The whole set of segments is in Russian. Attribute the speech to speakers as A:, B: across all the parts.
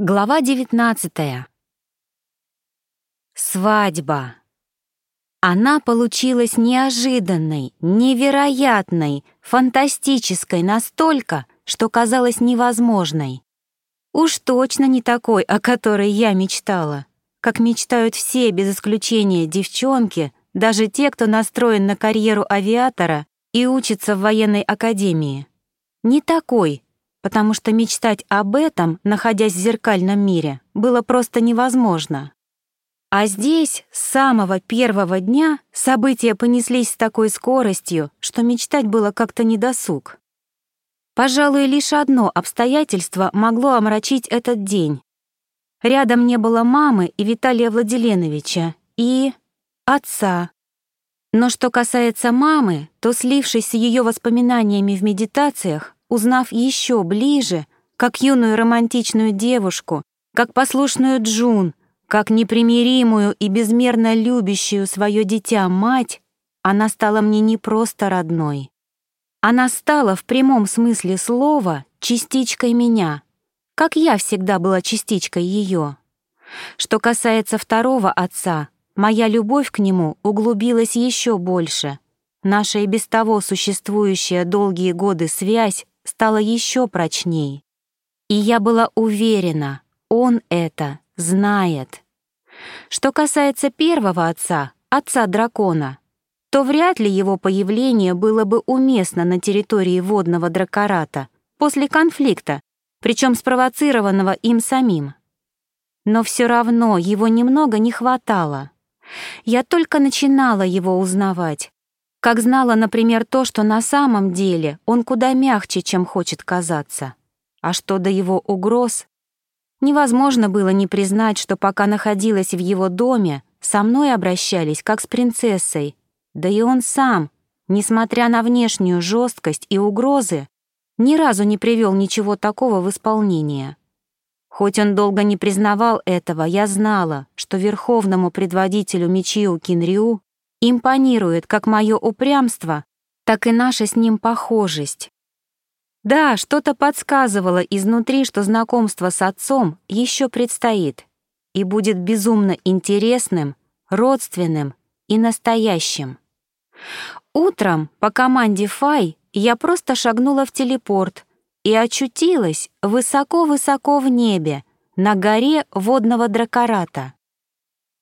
A: Глава 19. Свадьба. Она получилась неожиданной, невероятной, фантастической настолько, что казалась невозможной. Уж точно не такой, о которой я мечтала. Как мечтают все, без исключения девчонки, даже те, кто настроен на карьеру авиатора и учится в военной академии. Не такой, потому что мечтать об этом, находясь в зеркальном мире, было просто невозможно. А здесь с самого первого дня события понеслись с такой скоростью, что мечтать было как-то недосуг. Пожалуй, лишь одно обстоятельство могло омрачить этот день. Рядом не было мамы и Виталия Владиленовича, и... отца. Но что касается мамы, то, слившись с ее воспоминаниями в медитациях, узнав еще ближе, как юную романтичную девушку, как послушную Джун, как непримиримую и безмерно любящую свое дитя мать, она стала мне не просто родной. Она стала в прямом смысле слова частичкой меня, как я всегда была частичкой ее. Что касается второго отца, моя любовь к нему углубилась еще больше. Наша и без того существующая долгие годы связь стала еще прочней. И я была уверена, он это знает. Что касается первого отца, отца дракона, то вряд ли его появление было бы уместно на территории водного дракората после конфликта, причем спровоцированного им самим. Но все равно его немного не хватало. Я только начинала его узнавать, как знала, например, то, что на самом деле он куда мягче, чем хочет казаться. А что до его угроз, невозможно было не признать, что пока находилась в его доме, со мной обращались как с принцессой. Да и он сам, несмотря на внешнюю жесткость и угрозы, ни разу не привел ничего такого в исполнение. Хоть он долго не признавал этого, я знала, что верховному предводителю Мичио Кинрю Импонирует как мое упрямство, так и наша с ним похожесть. Да, что-то подсказывало изнутри, что знакомство с отцом еще предстоит и будет безумно интересным, родственным и настоящим. Утром по команде Фай я просто шагнула в телепорт и очутилась высоко-высоко в небе, на горе водного дракората.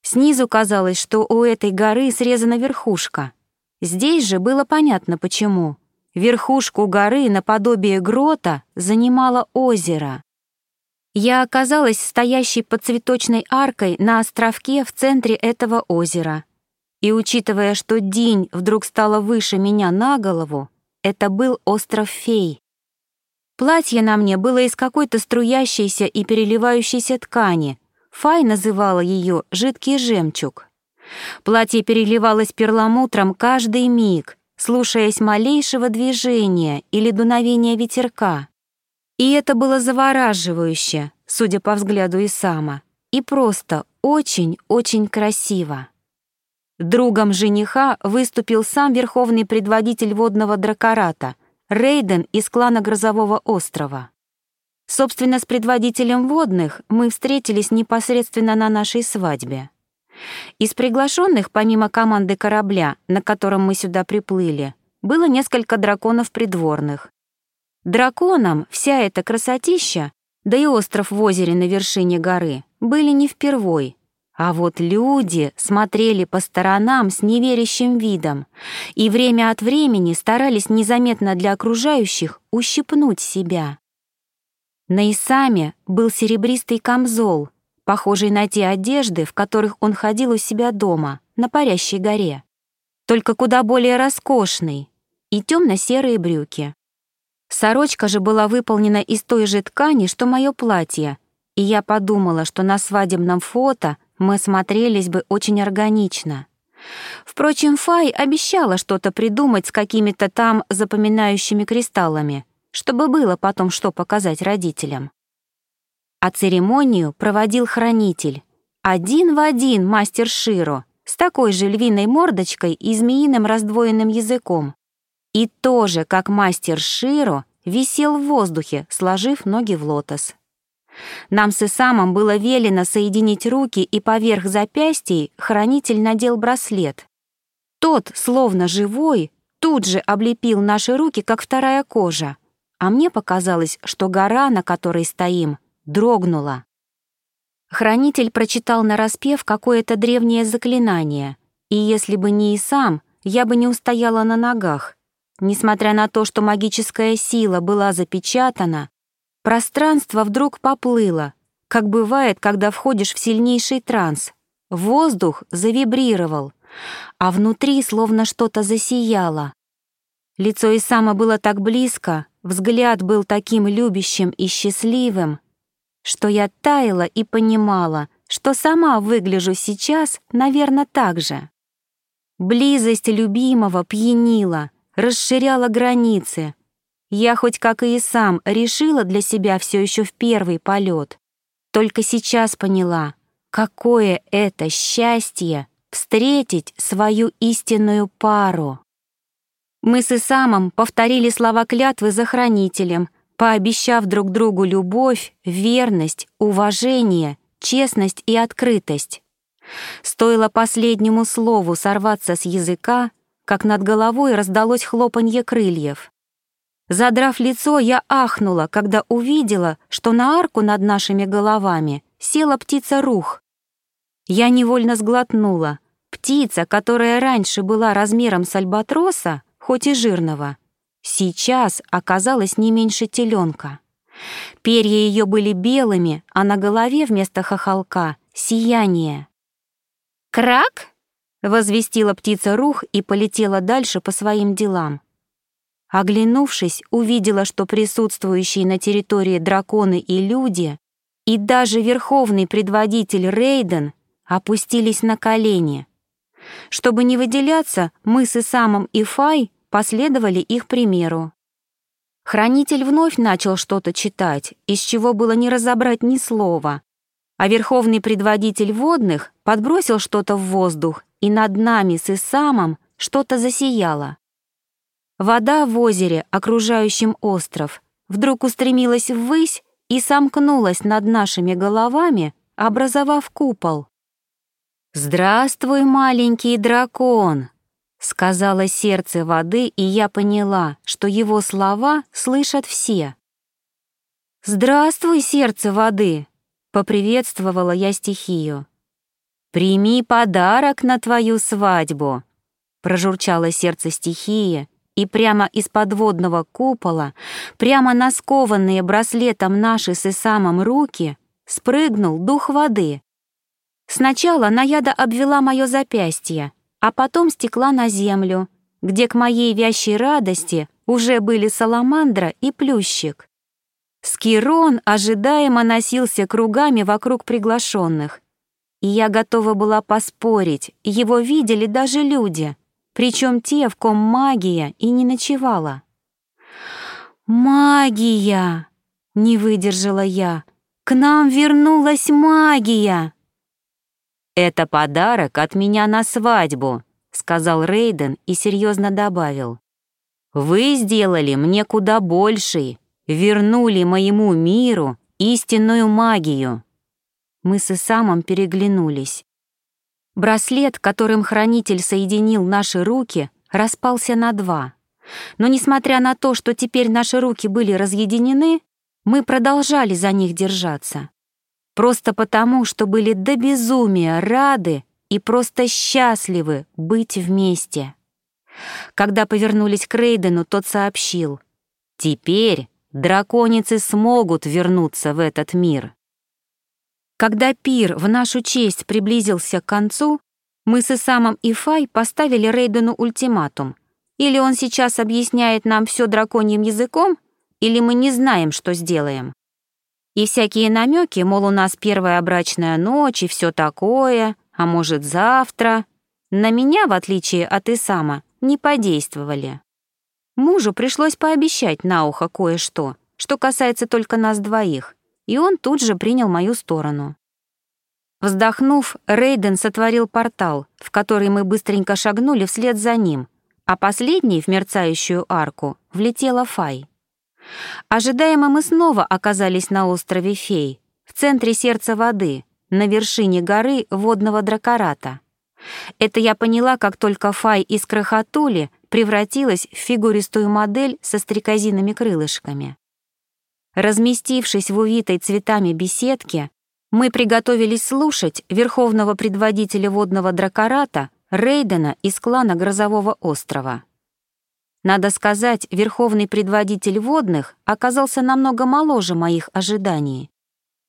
A: Снизу казалось, что у этой горы срезана верхушка. Здесь же было понятно, почему. Верхушку горы наподобие грота занимало озеро. Я оказалась стоящей под цветочной аркой на островке в центре этого озера. И учитывая, что день вдруг стала выше меня на голову, это был остров фей. Платье на мне было из какой-то струящейся и переливающейся ткани — Фай называла ее «жидкий жемчуг». Платье переливалось перламутром каждый миг, слушаясь малейшего движения или дуновения ветерка. И это было завораживающе, судя по взгляду Исама, и просто очень-очень красиво. Другом жениха выступил сам верховный предводитель водного дракората, Рейден из клана Грозового острова. Собственно, с предводителем водных мы встретились непосредственно на нашей свадьбе. Из приглашенных, помимо команды корабля, на котором мы сюда приплыли, было несколько драконов придворных. Драконам вся эта красотища, да и остров в озере на вершине горы, были не впервой. А вот люди смотрели по сторонам с неверящим видом и время от времени старались незаметно для окружающих ущипнуть себя. На Исаме был серебристый камзол, похожий на те одежды, в которых он ходил у себя дома, на парящей горе. Только куда более роскошный, и темно-серые брюки. Сорочка же была выполнена из той же ткани, что мое платье, и я подумала, что на свадебном фото мы смотрелись бы очень органично. Впрочем, Фай обещала что-то придумать с какими-то там запоминающими кристаллами — чтобы было потом что показать родителям. А церемонию проводил хранитель, один в один мастер Широ, с такой же львиной мордочкой и змеиным раздвоенным языком. И тоже, как мастер Широ, висел в воздухе, сложив ноги в лотос. Нам с Исамом было велено соединить руки, и поверх запястий хранитель надел браслет. Тот, словно живой, тут же облепил наши руки, как вторая кожа, а мне показалось, что гора, на которой стоим, дрогнула. Хранитель прочитал нараспев какое-то древнее заклинание, и если бы не и сам, я бы не устояла на ногах. Несмотря на то, что магическая сила была запечатана, пространство вдруг поплыло, как бывает, когда входишь в сильнейший транс. Воздух завибрировал, а внутри словно что-то засияло. Лицо Исама было так близко, взгляд был таким любящим и счастливым, что я таяла и понимала, что сама выгляжу сейчас, наверное, так же. Близость любимого пьянила, расширяла границы. Я хоть как и сам решила для себя все еще в первый полет. Только сейчас поняла, какое это счастье встретить свою истинную пару. Мы с Исамом повторили слова клятвы за хранителем, пообещав друг другу любовь, верность, уважение, честность и открытость. Стоило последнему слову сорваться с языка, как над головой раздалось хлопанье крыльев. Задрав лицо, я ахнула, когда увидела, что на арку над нашими головами села птица рух. Я невольно сглотнула. Птица, которая раньше была размером с альбатроса, хоть и жирного, сейчас оказалась не меньше теленка. Перья ее были белыми, а на голове вместо хохолка — сияние. «Крак!» — возвестила птица Рух и полетела дальше по своим делам. Оглянувшись, увидела, что присутствующие на территории драконы и люди, и даже верховный предводитель Рейден опустились на колени. Чтобы не выделяться, мы с Исамом и Фай последовали их примеру. Хранитель вновь начал что-то читать, из чего было не разобрать ни слова, а верховный предводитель водных подбросил что-то в воздух, и над нами с Исамом что-то засияло. Вода в озере, окружающем остров, вдруг устремилась ввысь и сомкнулась над нашими головами, образовав купол. «Здравствуй, маленький дракон!» — сказала сердце воды, и я поняла, что его слова слышат все. «Здравствуй, сердце воды!» Поприветствовала я стихию. «Прими подарок на твою свадьбу!» Прожурчало сердце стихии, и прямо из подводного купола, прямо на скованные браслетом наши с Исамом руки, спрыгнул дух воды. Сначала Наяда обвела мое запястье, а потом стекла на землю, где к моей вящей радости уже были саламандра и плющик. Скирон ожидаемо носился кругами вокруг приглашенных. И я готова была поспорить, его видели даже люди, причем те, в ком магия и не ночевала. «Магия!» — не выдержала я. «К нам вернулась магия!» «Это подарок от меня на свадьбу», — сказал Рейден и серьезно добавил. «Вы сделали мне куда больший, вернули моему миру истинную магию. Мы с Исамом переглянулись. Браслет, которым хранитель соединил наши руки, распался на два. Но несмотря на то, что теперь наши руки были разъединены, мы продолжали за них держаться. Просто потому, что были до безумия рады и просто счастливы быть вместе. Когда повернулись к Рейдену, тот сообщил. «Теперь драконицы смогут вернуться в этот мир. Когда пир в нашу честь приблизился к концу, мы с Исамом и Фай поставили Рейдену ультиматум. Или он сейчас объясняет нам все драконьим языком, или мы не знаем, что сделаем. И всякие намеки, мол, у нас первая брачная ночь и все такое, а может, завтра, на меня, в отличие от Исама, не подействовали. Мужу пришлось пообещать на ухо кое-что, что касается только нас двоих, и он тут же принял мою сторону. Вздохнув, Рейден сотворил портал, в который мы быстренько шагнули вслед за ним, а последний в мерцающую арку влетела Фай. Ожидаемо мы снова оказались на острове Фей, в центре сердца воды, на вершине горы водного дракората. Это я поняла, как только Фай из Крохотули превратилась в фигуристую модель со стрекозиными крылышками. Разместившись в увитой цветами беседке, мы приготовились слушать верховного предводителя водного дракората Рейдена из клана Грозового острова. Надо сказать, верховный предводитель водных оказался намного моложе моих ожиданий.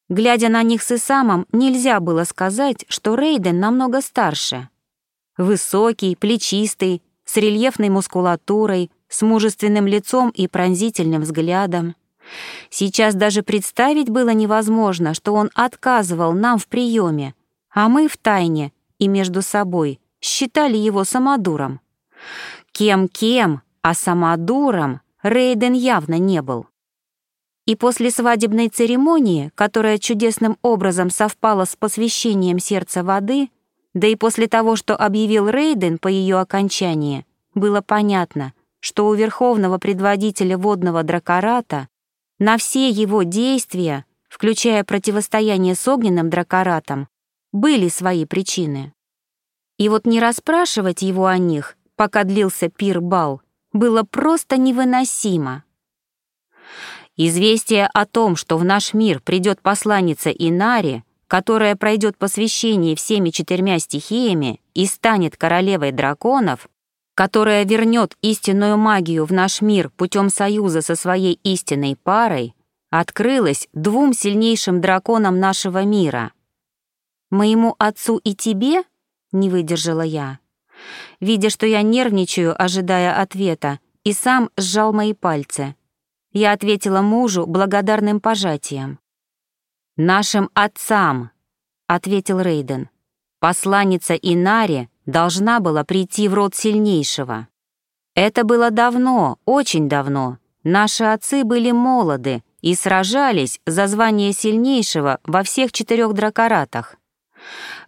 A: Глядя на них с Исамом, нельзя было сказать, что Рейден намного старше. Высокий, плечистый, с рельефной мускулатурой, с мужественным лицом и пронзительным взглядом. Сейчас даже представить было невозможно, что он отказывал нам в приеме, а мы в тайне и между собой считали его самодуром. Кем-кем, а самодуром Рейден явно не был. И после свадебной церемонии, которая чудесным образом совпала с посвящением сердца воды, да и после того, что объявил Рейден по ее окончании, было понятно, что у верховного предводителя водного дракората на все его действия, включая противостояние с огненным дракоратом, были свои причины. И вот не расспрашивать его о них, пока длился пир-бал, было просто невыносимо. Известие о том, что в наш мир придет посланница Инари, которая пройдет посвящение всеми четырьмя стихиями и станет королевой драконов, которая вернет истинную магию в наш мир путем союза со своей истинной парой, открылась двум сильнейшим драконам нашего мира. «Моему отцу и тебе?» — не выдержала я. Видя, что я нервничаю, ожидая ответа, и сам сжал мои пальцы. Я ответила мужу благодарным пожатием. «Нашим отцам», — ответил Рейден. «Посланница Инари должна была прийти в род сильнейшего. Это было давно, очень давно. Наши отцы были молоды и сражались за звание сильнейшего во всех четырех дракоратах.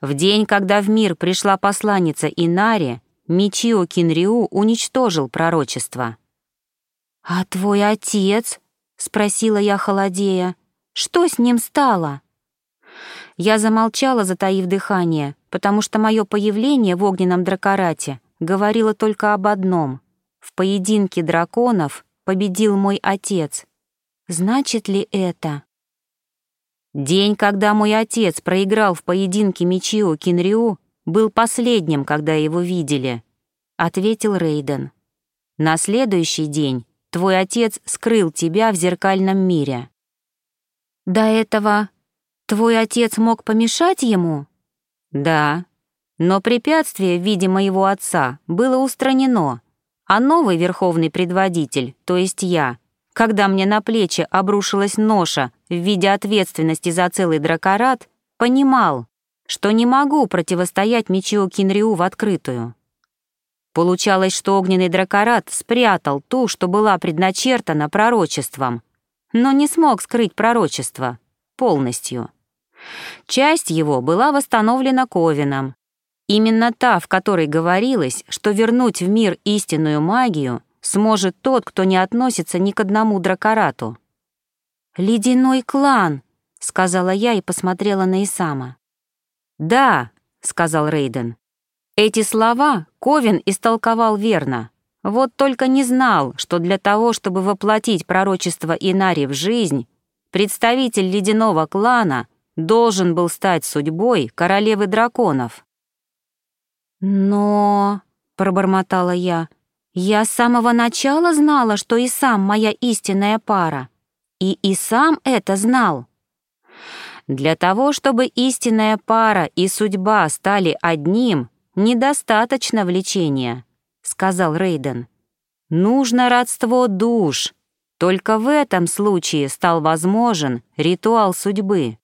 A: В день, когда в мир пришла посланница Инари, Мичио Кинриу уничтожил пророчество. «А твой отец?» — спросила я холодея. «Что с ним стало?» Я замолчала, затаив дыхание, потому что мое появление в огненном дракорате говорило только об одном. В поединке драконов победил мой отец. Значит ли это? День, когда мой отец проиграл в поединке Мичио Кинриу, был последним, когда его видели, ответил Рейден. На следующий день твой отец скрыл тебя в зеркальном мире. До этого твой отец мог помешать ему? Да, но препятствие в виде моего отца было устранено, а новый верховный предводитель, то есть я, когда мне на плечи обрушилась ноша в виде ответственности за целый дракорат, понимал, что не могу противостоять Мичио Кинриу в открытую. Получалось, что огненный дракорат спрятал ту, что была предначертана пророчеством, но не смог скрыть пророчество полностью. Часть его была восстановлена Ковином. Именно та, в которой говорилось, что вернуть в мир истинную магию сможет тот, кто не относится ни к одному дракорату. «Ледяной клан», — сказала я и посмотрела на Исама. «Да», — сказал Рейден. Эти слова Ковин истолковал верно. Вот только не знал, что для того, чтобы воплотить пророчество Инари в жизнь, представитель ледяного клана должен был стать судьбой королевы драконов. «Но...» — пробормотала я. «Я с самого начала знала, что и сам моя истинная пара. И и сам это знал». Для того, чтобы истинная пара и судьба стали одним, недостаточно влечения, сказал Рейден. Нужно родство душ. Только в этом случае стал возможен ритуал судьбы.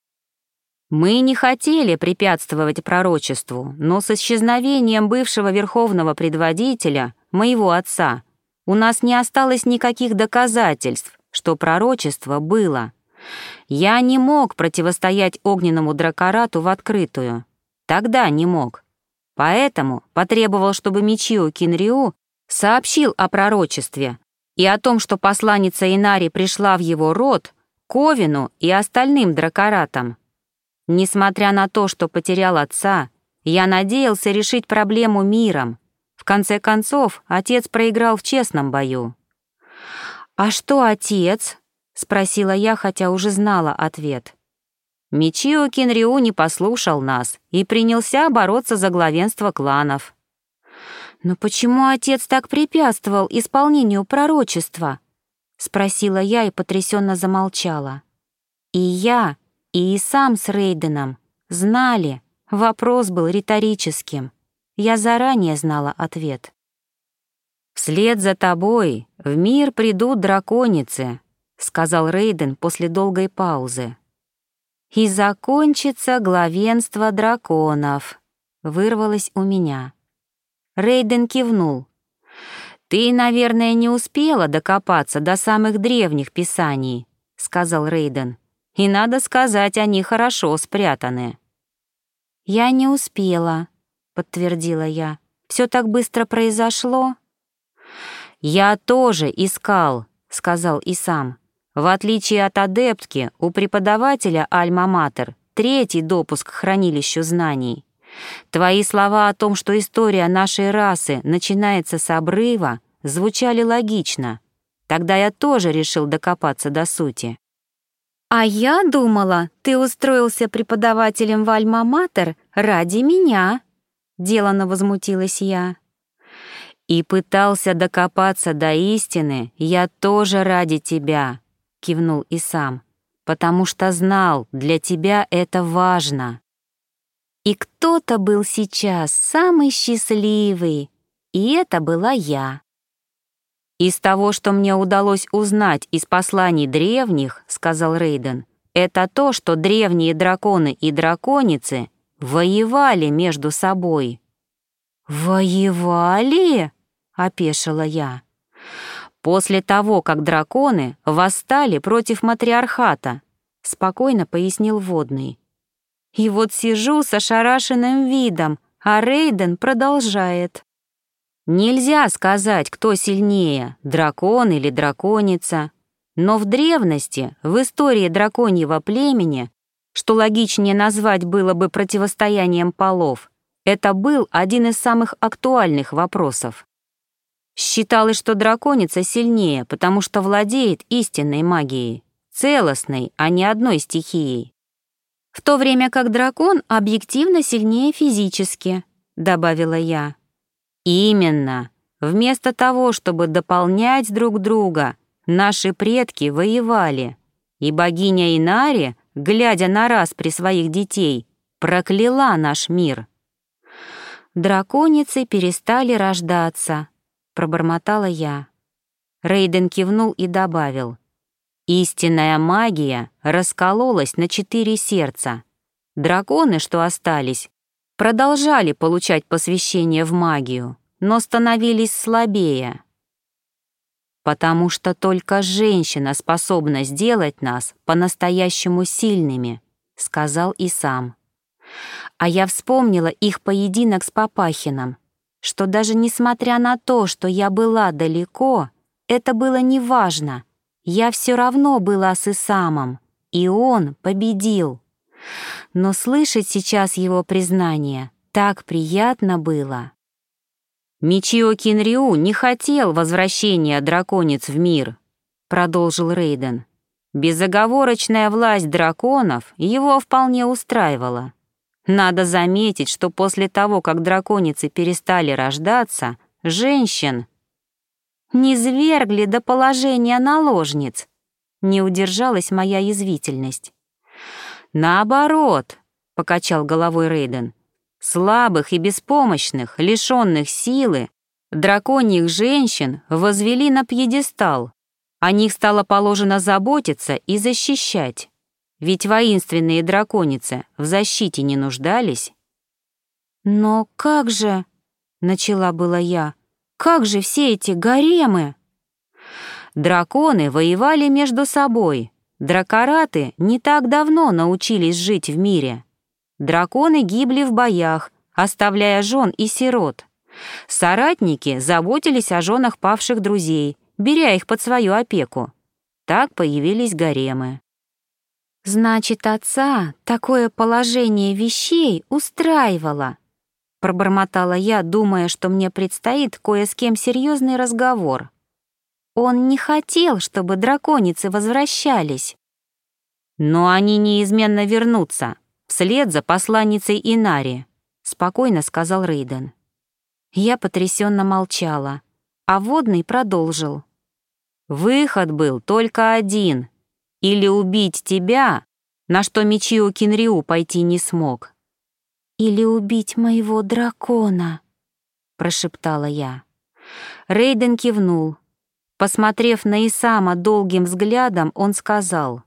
A: Мы не хотели препятствовать пророчеству, но с исчезновением бывшего верховного предводителя, моего отца, у нас не осталось никаких доказательств, что пророчество было. Я не мог противостоять огненному дракорату в открытую. Тогда не мог. Поэтому потребовал, чтобы Мичио Кинриу сообщил о пророчестве и о том, что посланница Инари пришла в его род, Ковину и остальным дракоратам. Несмотря на то, что потерял отца, я надеялся решить проблему миром. В конце концов, отец проиграл в честном бою. «А что отец?» — спросила я, хотя уже знала ответ. Мичио Кинриу не послушал нас и принялся бороться за главенство кланов. «Но почему отец так препятствовал исполнению пророчества?» — спросила я и потрясенно замолчала. И я, и сам с Рейденом знали, вопрос был риторическим. Я заранее знала ответ. «Вслед за тобой в мир придут драконицы», — сказал Рейден после долгой паузы. «И закончится главенство драконов», — вырвалось у меня. Рейден кивнул. «Ты, наверное, не успела докопаться до самых древних писаний», — сказал Рейден. «И надо сказать, они хорошо спрятаны». «Я не успела», — подтвердила я. «Все так быстро произошло?» «Я тоже искал», — сказал и сам. «В отличие от адептки, у преподавателя Альма-Матер третий допуск к хранилищу знаний. Твои слова о том, что история нашей расы начинается с обрыва, звучали логично. Тогда я тоже решил докопаться до сути. «А я думала, ты устроился преподавателем в Альма-Матер ради меня», — делано возмутилась я. «И пытался докопаться до истины я тоже ради тебя», — кивнул и сам, «потому что знал, для тебя это важно». И кто-то был сейчас самый счастливый, и это была я. «Из того, что мне удалось узнать из посланий древних, — сказал Рейден, — это то, что древние драконы и драконицы воевали между собой». «Воевали?» — опешила я. «После того, как драконы восстали против матриархата», — спокойно пояснил Водный. И вот сижу с ошарашенным видом, а Рейден продолжает. Нельзя сказать, кто сильнее, дракон или драконица. Но в древности, в истории драконьего племени, что логичнее назвать было бы противостоянием полов, это был один из самых актуальных вопросов. Считалось, что драконица сильнее, потому что владеет истинной магией, целостной, а не одной стихией в то время как дракон объективно сильнее физически», — добавила я. «Именно. Вместо того, чтобы дополнять друг друга, наши предки воевали, и богиня Инари, глядя на раз при своих детей, прокляла наш мир». «Драконицы перестали рождаться», — пробормотала я. Рейден кивнул и добавил — Истинная магия раскололась на четыре сердца. Драконы, что остались, продолжали получать посвящение в магию, но становились слабее. Потому что только женщина способна сделать нас по-настоящему сильными, сказал и сам. А я вспомнила их поединок с Папахином, что даже несмотря на то, что я была далеко, это было неважно — я все равно была с Исамом, и он победил. Но слышать сейчас его признание так приятно было. «Мичио Кинриу не хотел возвращения драконец в мир», — продолжил Рейден. «Безоговорочная власть драконов его вполне устраивала. Надо заметить, что после того, как драконицы перестали рождаться, женщин не звергли до положения наложниц. Не удержалась моя язвительность. Наоборот, покачал головой Рейден, слабых и беспомощных, лишенных силы, драконьих женщин возвели на пьедестал. О них стало положено заботиться и защищать. Ведь воинственные драконицы в защите не нуждались. «Но как же...» — начала была я — как же все эти гаремы? Драконы воевали между собой. Дракораты не так давно научились жить в мире. Драконы гибли в боях, оставляя жен и сирот. Соратники заботились о женах павших друзей, беря их под свою опеку. Так появились гаремы. Значит, отца такое положение вещей устраивало. Пробормотала я, думая, что мне предстоит кое с кем серьезный разговор. Он не хотел, чтобы драконицы возвращались.
B: Но они неизменно вернутся, вслед за посланницей Инари, спокойно сказал Рейден.
A: Я потрясенно молчала, а водный продолжил.
B: Выход был только один — или убить тебя, на что Мичио Кинриу пойти не смог.
A: Или убить моего дракона, прошептала я.
B: Рейден кивнул. Посмотрев на Исама долгим взглядом, он сказал,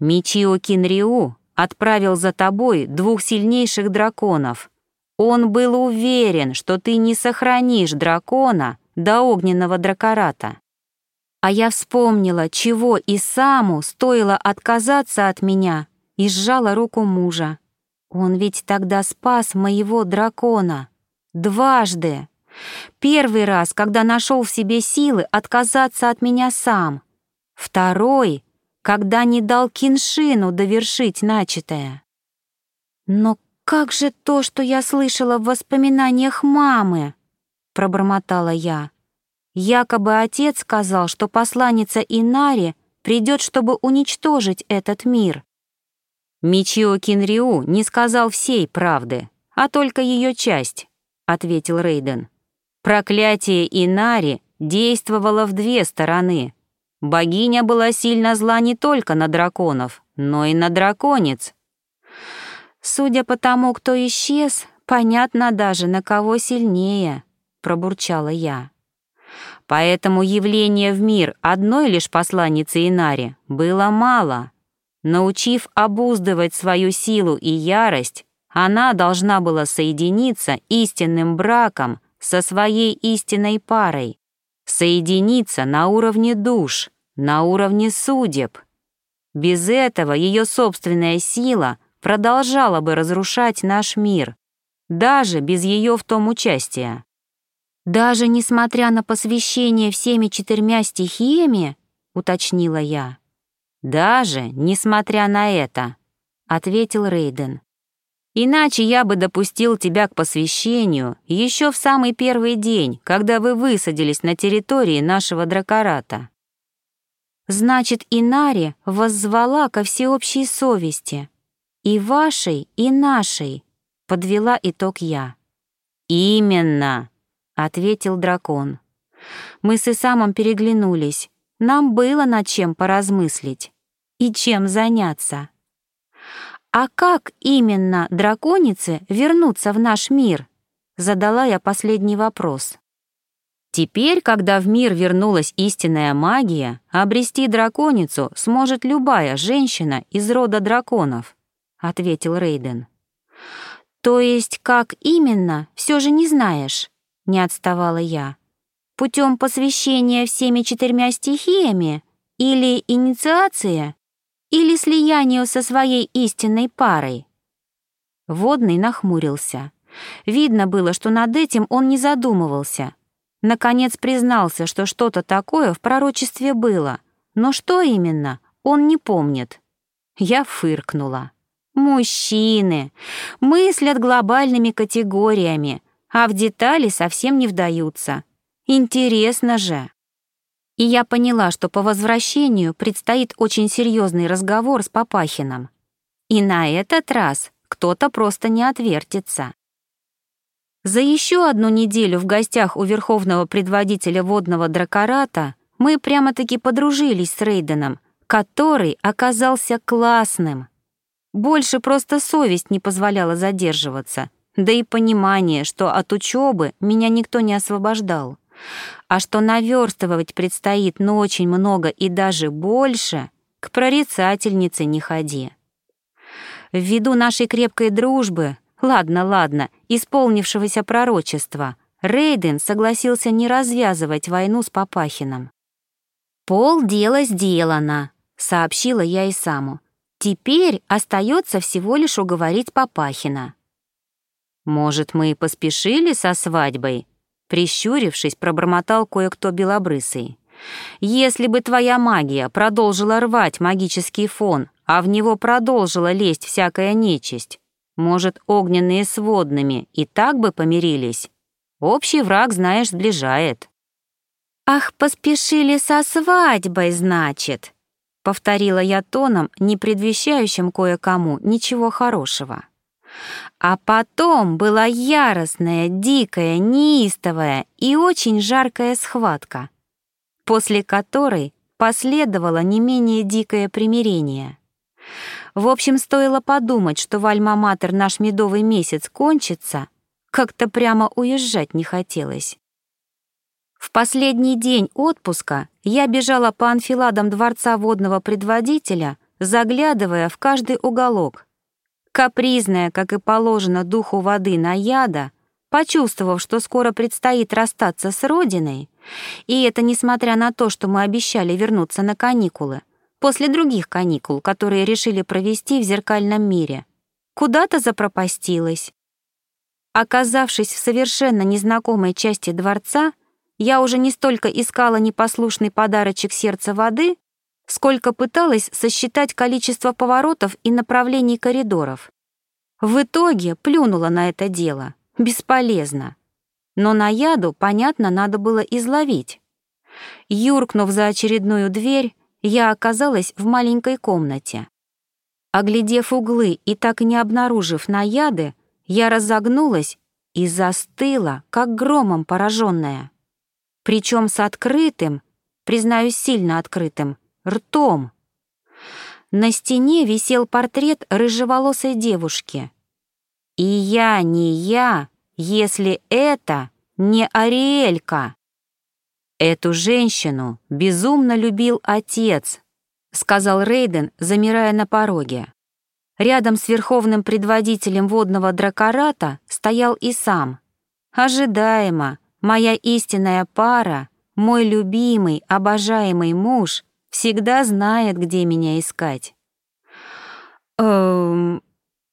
B: «Мичио Кинриу отправил за тобой двух сильнейших драконов. Он был уверен, что ты не сохранишь дракона до огненного дракората.
A: А я вспомнила, чего и саму стоило отказаться от меня, и сжала руку мужа. Он ведь тогда спас моего дракона. Дважды. Первый раз, когда нашел в себе силы отказаться от меня сам. Второй, когда не дал Киншину довершить начатое. Но как же то, что я слышала в воспоминаниях мамы? Пробормотала я. Якобы отец сказал, что посланница Инари придет, чтобы уничтожить этот мир.
B: Мичио Кинриу не сказал всей правды, а только ее часть, ответил Рейден. Проклятие Инари действовало в две стороны. Богиня была сильно зла не только на драконов, но и на драконец.
A: Судя по тому, кто исчез, понятно даже, на кого сильнее, пробурчала я.
B: Поэтому явление в мир одной лишь посланницы Инари было мало. Научив обуздывать свою силу и ярость, она должна была соединиться истинным браком со своей истинной парой, соединиться на уровне душ, на уровне судеб. Без этого ее собственная сила продолжала бы разрушать наш мир, даже без ее в том участия.
A: «Даже несмотря на посвящение всеми четырьмя стихиями?» — уточнила я.
B: «Даже несмотря на это», — ответил Рейден. «Иначе я бы допустил тебя к посвящению еще в самый первый день, когда вы высадились на территории нашего дракората».
A: «Значит, Инари воззвала ко всеобщей совести. И вашей, и нашей», — подвела итог я.
B: «Именно», —
A: ответил дракон. Мы с Исамом переглянулись. Нам было над чем поразмыслить. И чем заняться. «А как именно драконицы вернутся в наш мир?» Задала я последний вопрос.
B: Теперь, когда в мир вернулась истинная магия, обрести драконицу сможет любая женщина из рода драконов, ответил Рейден.
A: То есть, как именно, все же не знаешь? не отставала я. Путем посвящения всеми четырьмя стихиями или инициация, или слиянию со своей истинной парой? Водный нахмурился. Видно было, что над этим он не задумывался. Наконец признался, что что-то такое в пророчестве было, но что именно, он не помнит. Я фыркнула. Мужчины мыслят глобальными категориями, а в детали совсем не вдаются. Интересно же. И я поняла, что по возвращению предстоит очень серьезный разговор с Папахиным. И на этот раз кто-то просто не отвертится. За еще одну неделю в гостях у верховного предводителя водного дракората мы прямо-таки подружились с Рейденом, который оказался классным. Больше просто совесть не позволяла задерживаться, да и понимание, что от учебы меня никто не освобождал, а что наверстывать предстоит ну очень много и даже больше, к прорицательнице не ходи. Ввиду нашей крепкой дружбы, ладно, ладно, исполнившегося пророчества, Рейден согласился не развязывать войну с Папахиным. «Пол дела сделано», — сообщила я и саму. «Теперь остается всего лишь уговорить Папахина».
B: «Может, мы и поспешили со свадьбой?» Прищурившись, пробормотал кое-кто белобрысый. «Если бы твоя магия продолжила рвать магический фон, а в него продолжила лезть всякая нечисть, может, огненные с водными и так бы помирились? Общий враг, знаешь, сближает.
A: «Ах, поспешили со свадьбой, значит», — повторила я тоном, не предвещающим кое-кому ничего хорошего. А потом была яростная, дикая, неистовая и очень жаркая схватка, после которой последовало не менее дикое примирение. В общем, стоило подумать, что в Альма-Матер наш медовый месяц кончится, как-то прямо уезжать не хотелось. В последний день отпуска я бежала по анфиладам дворца водного предводителя, заглядывая в каждый уголок. Капризная, как и положено духу воды наяда, почувствовав, что скоро предстоит расстаться с родиной, и это несмотря на то, что мы обещали вернуться на каникулы, после других каникул, которые решили провести в зеркальном мире, куда-то запропастилась. Оказавшись в совершенно незнакомой части дворца, я уже не столько искала непослушный подарочек сердца воды, сколько пыталась сосчитать количество поворотов и направлений коридоров. В итоге плюнула на это дело. Бесполезно. Но на яду, понятно, надо было изловить. Юркнув за очередную дверь, я оказалась в маленькой комнате. Оглядев углы и так не обнаружив наяды, я разогнулась и застыла, как громом пораженная причем с открытым, признаюсь, сильно открытым, ртом. На стене висел портрет рыжеволосой девушки. И я не я, если это не Ариэлька. Эту женщину безумно любил отец, сказал Рейден, замирая на пороге. Рядом с верховным предводителем водного дракората стоял и сам. Ожидаемо, Моя истинная пара, мой любимый, обожаемый муж всегда знает, где меня искать. Эм,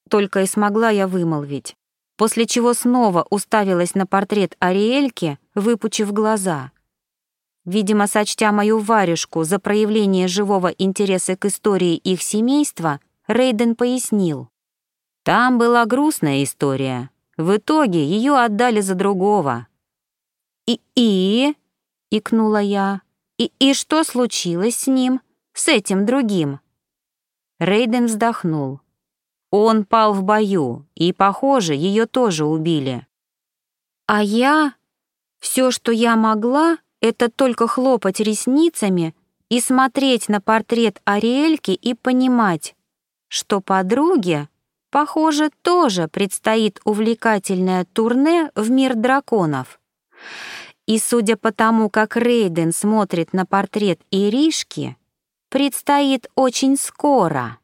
A: только и смогла я вымолвить, после чего снова уставилась на портрет Ариэльки, выпучив глаза. Видимо, сочтя мою варежку за проявление живого интереса к истории их семейства, Рейден пояснил. Там была грустная история. В итоге ее отдали за другого. «И-и?» — икнула я. «И-и что случилось с ним? С этим другим?» Рейден вздохнул. Он пал в бою, и, похоже, ее тоже убили. А я... Все, что я могла, это только хлопать ресницами и смотреть на портрет Ариэльки и понимать, что подруге, похоже, тоже предстоит увлекательное турне в мир драконов. И судя по тому, как Рейден смотрит на портрет Иришки, предстоит очень скоро.